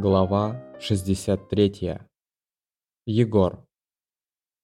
Глава 63. Егор.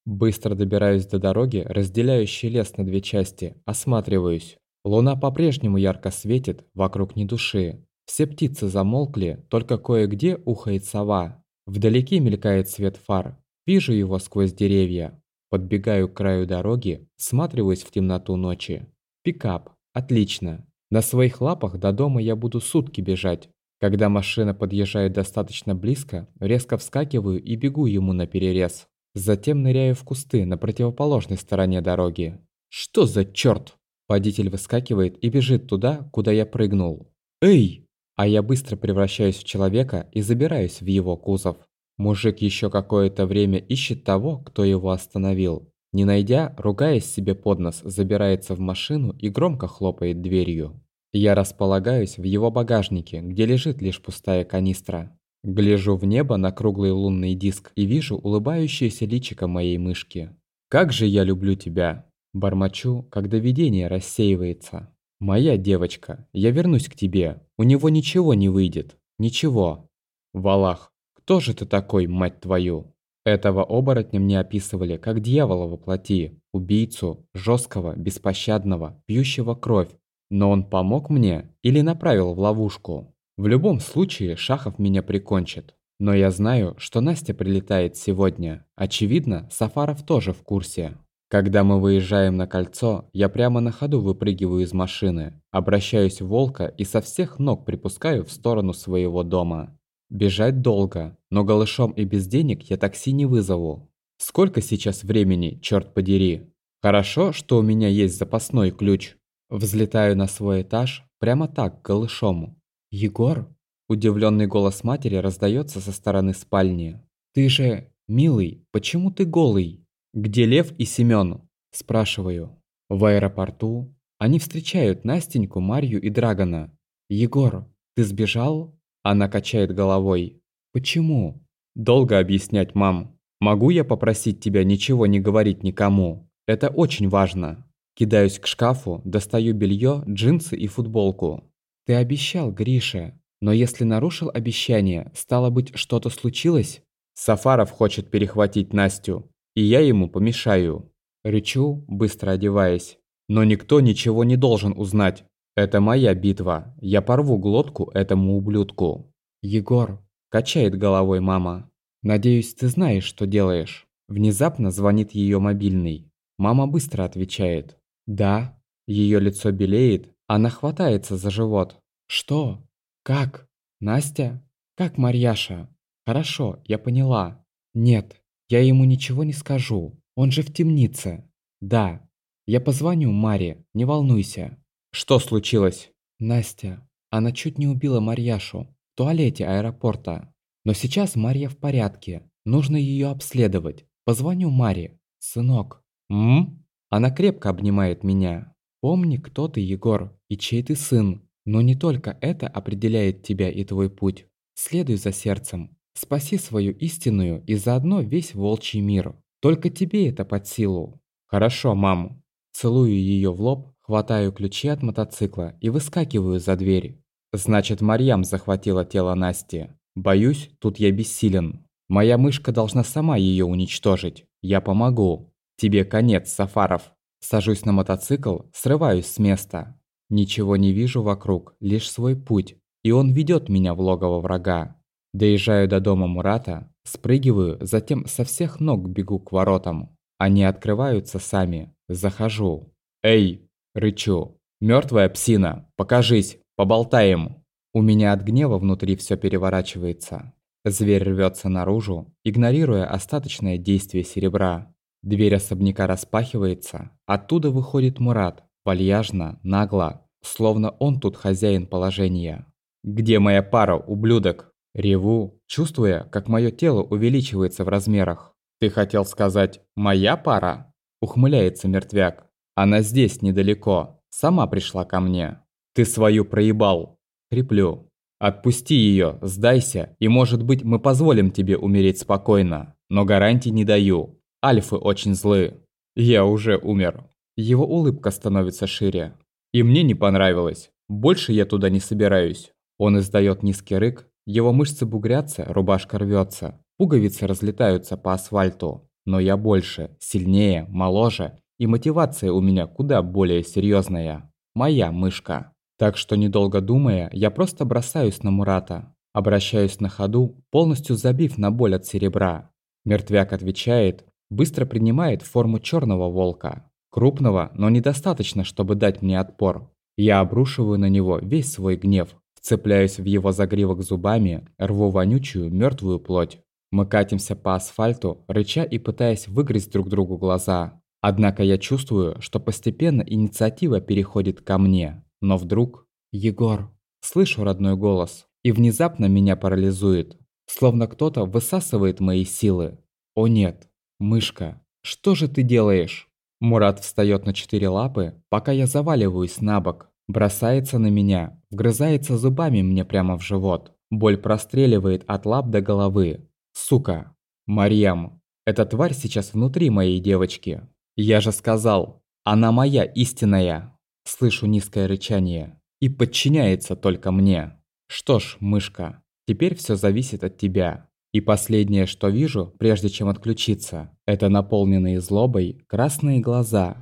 Быстро добираюсь до дороги, разделяющей лес на две части, осматриваюсь. Луна по-прежнему ярко светит, вокруг ни души. Все птицы замолкли, только кое-где ухает сова. Вдалеке мелькает свет фар. Вижу его сквозь деревья. Подбегаю к краю дороги, всматриваюсь в темноту ночи. Пикап. Отлично. На своих лапах до дома я буду сутки бежать. Когда машина подъезжает достаточно близко, резко вскакиваю и бегу ему на перерез. Затем ныряю в кусты на противоположной стороне дороги. Что за чёрт? Водитель выскакивает и бежит туда, куда я прыгнул. «Эй!» А я быстро превращаюсь в человека и забираюсь в его кузов. Мужик еще какое-то время ищет того, кто его остановил. Не найдя, ругаясь себе под нос, забирается в машину и громко хлопает дверью. Я располагаюсь в его багажнике, где лежит лишь пустая канистра. Гляжу в небо на круглый лунный диск и вижу улыбающееся личико моей мышки. «Как же я люблю тебя!» Бормочу, когда видение рассеивается. «Моя девочка, я вернусь к тебе. У него ничего не выйдет. Ничего». «Валах, кто же ты такой, мать твою?» Этого оборотня мне описывали как дьявола во плоти, убийцу, жесткого, беспощадного, пьющего кровь, но он помог мне или направил в ловушку. В любом случае Шахов меня прикончит. Но я знаю, что Настя прилетает сегодня. Очевидно, Сафаров тоже в курсе. Когда мы выезжаем на кольцо, я прямо на ходу выпрыгиваю из машины, обращаюсь в волка и со всех ног припускаю в сторону своего дома. Бежать долго, но голышом и без денег я такси не вызову. Сколько сейчас времени, черт подери? Хорошо, что у меня есть запасной ключ. Взлетаю на свой этаж, прямо так, голышом. «Егор?» Удивленный голос матери раздается со стороны спальни. «Ты же... Милый, почему ты голый?» «Где Лев и Семён?» Спрашиваю. В аэропорту. Они встречают Настеньку, Марью и Драгона. «Егор, ты сбежал?» Она качает головой. «Почему?» «Долго объяснять, мам. Могу я попросить тебя ничего не говорить никому? Это очень важно». Кидаюсь к шкафу, достаю белье, джинсы и футболку. Ты обещал, Гриша. Но если нарушил обещание, стало быть, что-то случилось? Сафаров хочет перехватить Настю, и я ему помешаю. Рычу, быстро одеваясь. Но никто ничего не должен узнать. Это моя битва. Я порву глотку этому ублюдку. Егор, качает головой мама. Надеюсь, ты знаешь, что делаешь. Внезапно звонит ее мобильный. Мама быстро отвечает. Да, ее лицо белеет, она хватается за живот. Что? Как? Настя? Как Марьяша? Хорошо, я поняла. Нет, я ему ничего не скажу. Он же в темнице. Да. Я позвоню Маре, не волнуйся. Что случилось? Настя. Она чуть не убила Марьяшу в туалете аэропорта. Но сейчас Марья в порядке. Нужно ее обследовать. Позвоню Маре. Сынок. М? Она крепко обнимает меня. Помни, кто ты, Егор, и чей ты сын. Но не только это определяет тебя и твой путь. Следуй за сердцем. Спаси свою истинную и заодно весь волчий мир. Только тебе это под силу. Хорошо, мам. Целую ее в лоб, хватаю ключи от мотоцикла и выскакиваю за дверь. Значит, Марьям захватила тело Насти. Боюсь, тут я бессилен. Моя мышка должна сама ее уничтожить. Я помогу. Тебе конец, Сафаров. Сажусь на мотоцикл, срываюсь с места. Ничего не вижу вокруг, лишь свой путь, и он ведет меня в логово врага. Доезжаю до дома Мурата, спрыгиваю, затем со всех ног бегу к воротам. Они открываются сами. Захожу. «Эй!» – рычу. «Мёртвая псина! Покажись! Поболтаем!» У меня от гнева внутри все переворачивается. Зверь рвется наружу, игнорируя остаточное действие серебра. Дверь особняка распахивается, оттуда выходит Мурат, вальяжно, нагло, словно он тут хозяин положения. «Где моя пара, ублюдок?» Реву, чувствуя, как мое тело увеличивается в размерах. «Ты хотел сказать «моя пара»?» Ухмыляется мертвяк. «Она здесь, недалеко. Сама пришла ко мне. Ты свою проебал!» Хриплю. «Отпусти ее, сдайся, и, может быть, мы позволим тебе умереть спокойно. Но гарантий не даю. Альфы очень злые. Я уже умер. Его улыбка становится шире. И мне не понравилось. Больше я туда не собираюсь. Он издает низкий рык, Его мышцы бугрятся, рубашка рвется, пуговицы разлетаются по асфальту. Но я больше, сильнее, моложе, и мотивация у меня куда более серьезная. Моя мышка. Так что, недолго думая, я просто бросаюсь на Мурата. Обращаюсь на ходу, полностью забив на боль от серебра. Мертвяк отвечает, быстро принимает форму черного волка. Крупного, но недостаточно, чтобы дать мне отпор. Я обрушиваю на него весь свой гнев, вцепляюсь в его загривок зубами, рву вонючую мертвую плоть. Мы катимся по асфальту, рыча и пытаясь выгрызть друг другу глаза. Однако я чувствую, что постепенно инициатива переходит ко мне. Но вдруг... «Егор!» Слышу родной голос. И внезапно меня парализует. Словно кто-то высасывает мои силы. О нет, мышка, что же ты делаешь? Мурат встает на четыре лапы, пока я заваливаюсь на бок. Бросается на меня, вгрызается зубами мне прямо в живот. Боль простреливает от лап до головы. Сука. Марьям. Эта тварь сейчас внутри моей девочки. Я же сказал, она моя истинная. Слышу низкое рычание. И подчиняется только мне. Что ж, мышка, теперь все зависит от тебя. И последнее, что вижу, прежде чем отключиться, это наполненные злобой красные глаза,